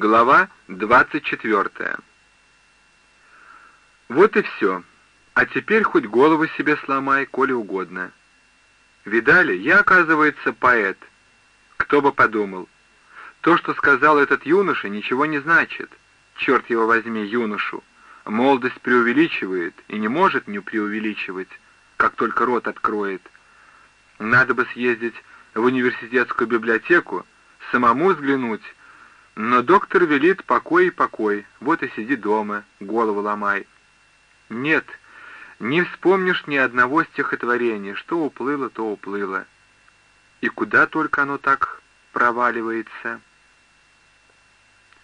Глава 24. Вот и все. А теперь хоть голову себе сломай, коли угодно. Видали, я, оказывается, поэт. Кто бы подумал. То, что сказал этот юноша, ничего не значит. Черт его возьми, юношу. Молодость преувеличивает и не может не преувеличивать, как только рот откроет. Надо бы съездить в университетскую библиотеку, самому взглянуть, но доктор велит покой и покой, вот и сиди дома, голову ломай. Нет, не вспомнишь ни одного стихотворения, что уплыло, то уплыло. И куда только оно так проваливается,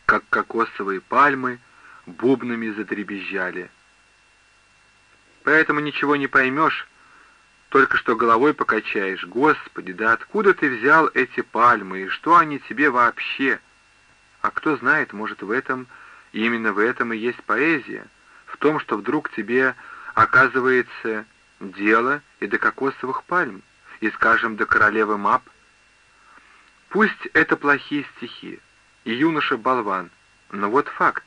как кокосовые пальмы бубнами задребезжали. Поэтому ничего не поймешь, только что головой покачаешь. Господи, да откуда ты взял эти пальмы, и что они тебе вообще? — а кто знает, может, в этом, именно в этом и есть поэзия, в том, что вдруг тебе оказывается дело и до кокосовых пальм, и, скажем, до королевы мап. Пусть это плохие стихи, и юноша болван, но вот факт.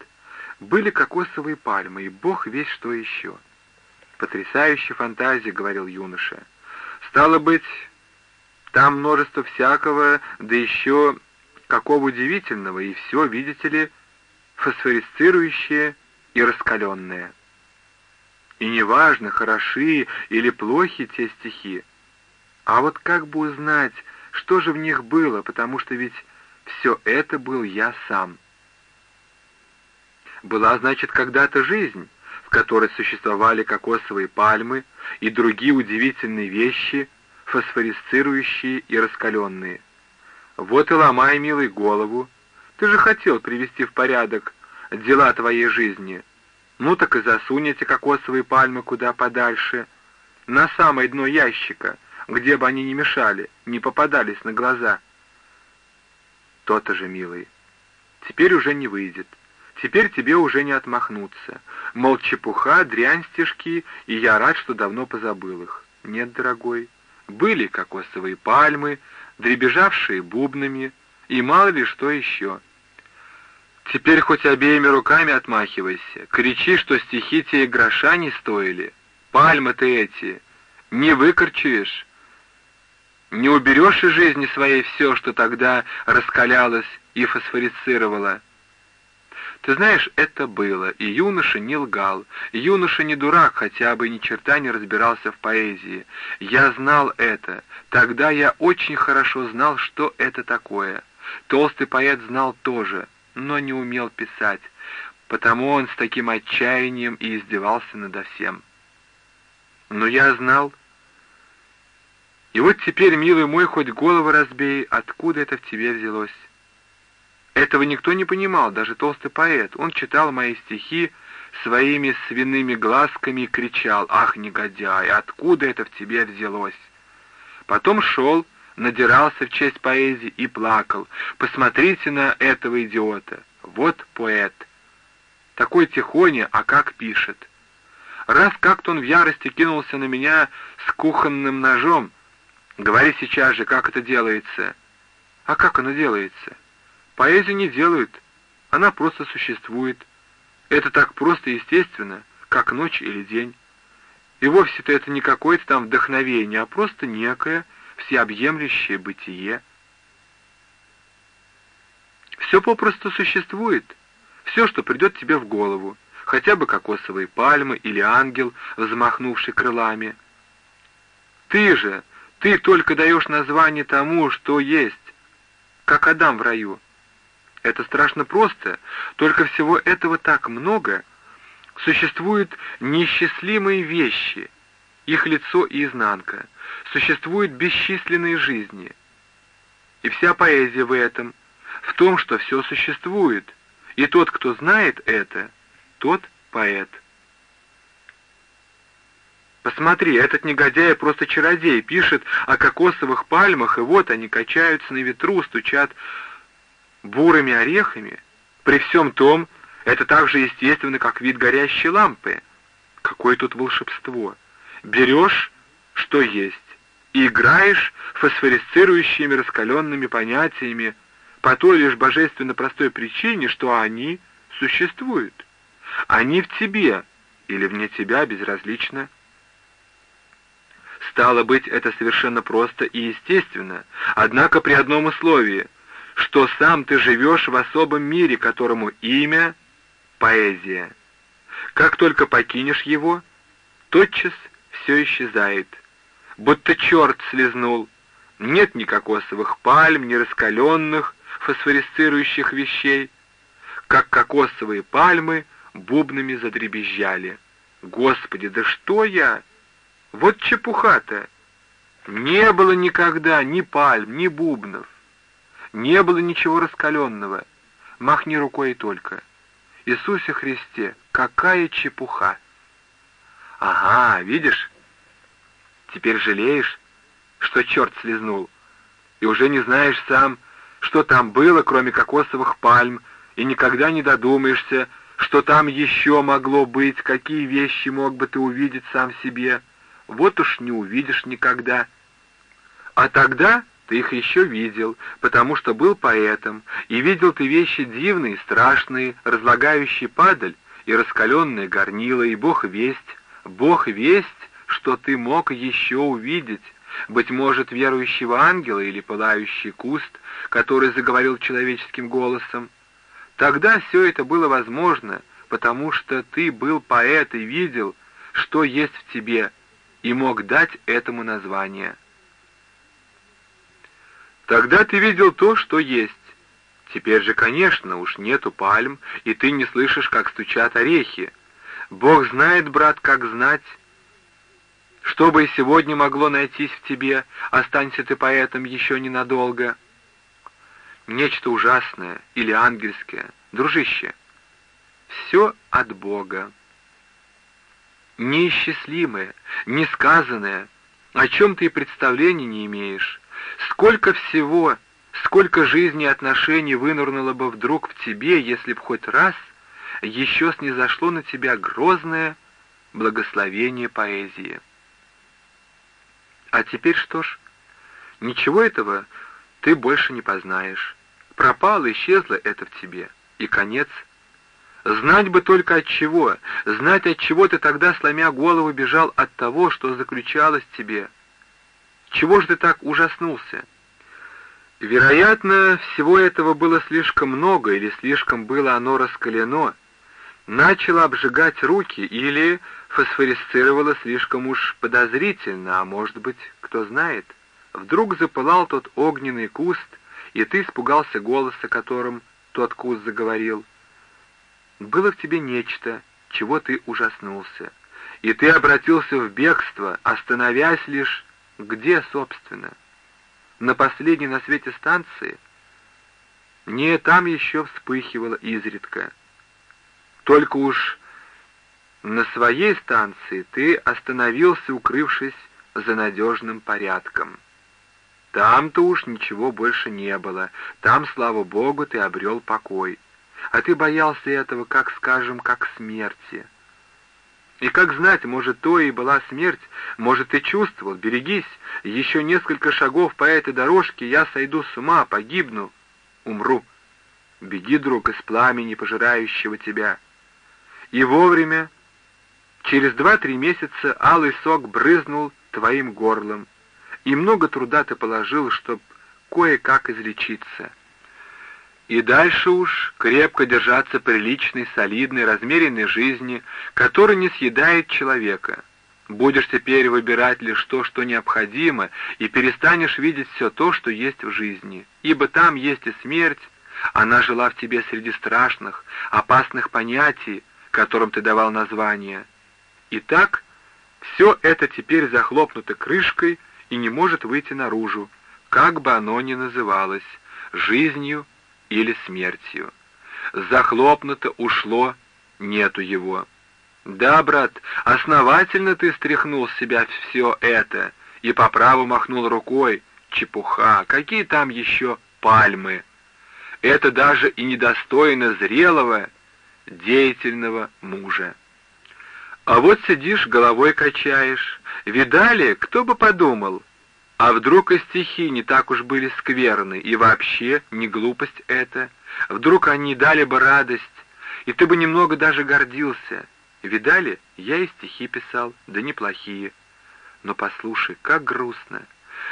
Были кокосовые пальмы, и бог весь что еще. Потрясающая фантазия, говорил юноша. Стало быть, там множество всякого, да еще Какого удивительного, и все, видите ли, фосфорисцирующее и раскаленное. И неважно, хороши или плохи те стихи, а вот как бы узнать, что же в них было, потому что ведь все это был я сам. Была, значит, когда-то жизнь, в которой существовали кокосовые пальмы и другие удивительные вещи, фосфорисцирующие и раскаленные. Вот и ломай, милый, голову. Ты же хотел привести в порядок дела твоей жизни. Ну так и засунь эти кокосовые пальмы куда подальше, на самое дно ящика, где бы они ни мешали, не попадались на глаза. То-то же, милый, теперь уже не выйдет. Теперь тебе уже не отмахнуться. Мол, чепуха, дрянь стишки, и я рад, что давно позабыл их. Нет, дорогой, были кокосовые пальмы, дребезжавшие бубнами и мало ли что еще. Теперь хоть обеими руками отмахивайся, кричи, что стихи те гроша не стоили. Пальмы ты эти, не выкорчуешь, не уберешь из жизни своей все, что тогда раскалялось и фосфорицировало. Ты знаешь, это было, и юноша не лгал. Юноша не дурак, хотя бы ни черта не разбирался в поэзии. Я знал это. Тогда я очень хорошо знал, что это такое. Толстый поэт знал тоже, но не умел писать. Потому он с таким отчаянием и издевался надо всем. Но я знал. И вот теперь, милый мой, хоть голову разбей, откуда это в тебе взялось. Этого никто не понимал, даже толстый поэт. Он читал мои стихи своими свиными глазками и кричал «Ах, негодяй, откуда это в тебе взялось?» Потом шел, надирался в честь поэзии и плакал. «Посмотрите на этого идиота! Вот поэт!» Такой тихоня, а как пишет. Раз как-то он в ярости кинулся на меня с кухонным ножом. Говори сейчас же, как это делается. А как оно делается? Поэзию не делают, она просто существует. Это так просто и естественно, как ночь или день. И вовсе-то это не какое-то там вдохновение, а просто некое всеобъемлющее бытие. Все попросту существует, все, что придет тебе в голову, хотя бы кокосовые пальмы или ангел, взмахнувший крылами. Ты же, ты только даешь название тому, что есть, как Адам в раю. Это страшно просто, только всего этого так много. Существуют неисчислимые вещи, их лицо и изнанка. Существуют бесчисленные жизни. И вся поэзия в этом, в том, что все существует. И тот, кто знает это, тот поэт. Посмотри, этот негодяй просто чародей, пишет о кокосовых пальмах, и вот они качаются на ветру, стучат бурыми орехами, при всем том, это так же естественно, как вид горящей лампы. Какое тут волшебство! Берешь, что есть, и играешь фосфорисцирующими раскаленными понятиями, по той лишь божественно простой причине, что они существуют. Они в тебе или вне тебя безразлично. Стало быть, это совершенно просто и естественно, однако при одном условии, что сам ты живешь в особом мире, которому имя — поэзия. Как только покинешь его, тотчас все исчезает, будто черт слезнул. Нет ни кокосовых пальм, ни раскаленных, фосфорисцирующих вещей. Как кокосовые пальмы бубнами задребезжали. Господи, да что я? Вот чепуха-то! Не было никогда ни пальм, ни бубнов. Не было ничего раскаленного. Махни рукой и только. Иисусе Христе, какая чепуха! Ага, видишь? Теперь жалеешь, что черт слезнул, и уже не знаешь сам, что там было, кроме кокосовых пальм, и никогда не додумаешься, что там еще могло быть, какие вещи мог бы ты увидеть сам себе. Вот уж не увидишь никогда. А тогда ты их еще видел, потому что был поэтом, и видел ты вещи дивные, страшные, разлагающие падаль и раскаленные горнила, и Бог весть, Бог весть, что ты мог еще увидеть, быть может, верующего ангела или пылающий куст, который заговорил человеческим голосом. Тогда все это было возможно, потому что ты был поэт и видел, что есть в тебе, и мог дать этому название. Тогда ты видел то, что есть. Теперь же, конечно, уж нету пальм, и ты не слышишь, как стучат орехи. Бог знает, брат, как знать. Что бы и сегодня могло найтись в тебе, останься ты поэтом еще ненадолго. Нечто ужасное или ангельское, дружище. Все от Бога. Неисчислимое, несказанное, о чем ты и представления не имеешь. Сколько всего, сколько жизни и отношений вынырнуло бы вдруг в тебе, если б хоть раз еще снизошло на тебя грозное благословение поэзии. А теперь что ж, ничего этого ты больше не познаешь. Пропало, исчезло это в тебе, и конец. Знать бы только от чего, знать от чего ты тогда, сломя голову, бежал от того, что заключалось в тебе. Чего же ты так ужаснулся? Вероятно, всего этого было слишком много, или слишком было оно раскалено, начало обжигать руки, или фосфорисцировало слишком уж подозрительно, а может быть, кто знает. Вдруг запылал тот огненный куст, и ты испугался голоса, которым тот куст заговорил. Было в тебе нечто, чего ты ужаснулся, и ты обратился в бегство, остановясь лишь где, собственно? На последней на свете станции? Не, там еще вспыхивало изредка. Только уж на своей станции ты остановился, укрывшись за надежным порядком. Там-то уж ничего больше не было. Там, слава богу, ты обрел покой. А ты боялся этого, как, скажем, как смерти. И как знать, может, то и была смерть, может, ты чувствовал, берегись, еще несколько шагов по этой дорожке, я сойду с ума, погибну, умру. Беги, друг, из пламени, пожирающего тебя. И вовремя, через два-три месяца, алый сок брызнул твоим горлом, и много труда ты положил, чтоб кое-как излечиться. И дальше уж крепко держаться приличной, солидной, размеренной жизни, которая не съедает человека. Будешь теперь выбирать лишь то, что необходимо, и перестанешь видеть все то, что есть в жизни. Ибо там есть и смерть, она жила в тебе среди страшных, опасных понятий, которым ты давал название. И так все это теперь захлопнуто крышкой и не может выйти наружу, как бы оно ни называлось, жизнью или смертью. Захлопнуто ушло, нету его. Да, брат, основательно ты стряхнул с себя все это и по праву махнул рукой. Чепуха, какие там еще пальмы? Это даже и недостойно зрелого, деятельного мужа. А вот сидишь, головой качаешь. Видали, кто бы подумал? А вдруг и стихи не так уж были скверны, и вообще не глупость это? Вдруг они дали бы радость, и ты бы немного даже гордился. Видали, я и стихи писал, да неплохие. Но послушай, как грустно.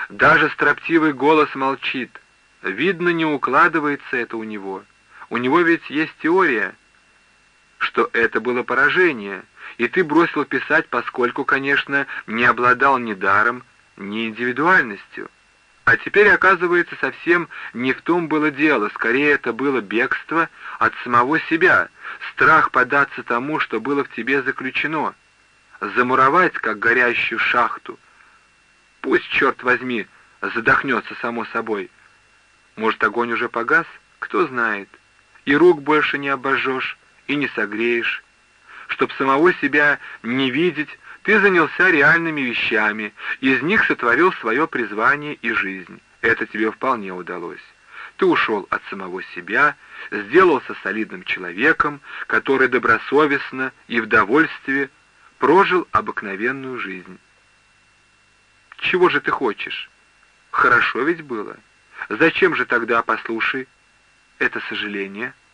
Даже строптивый голос молчит. Видно, не укладывается это у него. У него ведь есть теория, что это было поражение, и ты бросил писать, поскольку, конечно, не обладал ни даром, ни индивидуальностью. А теперь, оказывается, совсем не в том было дело, скорее это было бегство от самого себя, страх податься тому, что было в тебе заключено, замуровать, как горящую шахту. Пусть, черт возьми, задохнется само собой. Может, огонь уже погас? Кто знает. И рук больше не обожжешь, и не согреешь. Чтоб самого себя не видеть, ты занялся реальными вещами, из них сотворил свое призвание и жизнь. Это тебе вполне удалось. Ты ушел от самого себя, сделался солидным человеком, который добросовестно и в довольстве прожил обыкновенную жизнь. Чего же ты хочешь? Хорошо ведь было. Зачем же тогда, послушай, это сожаление —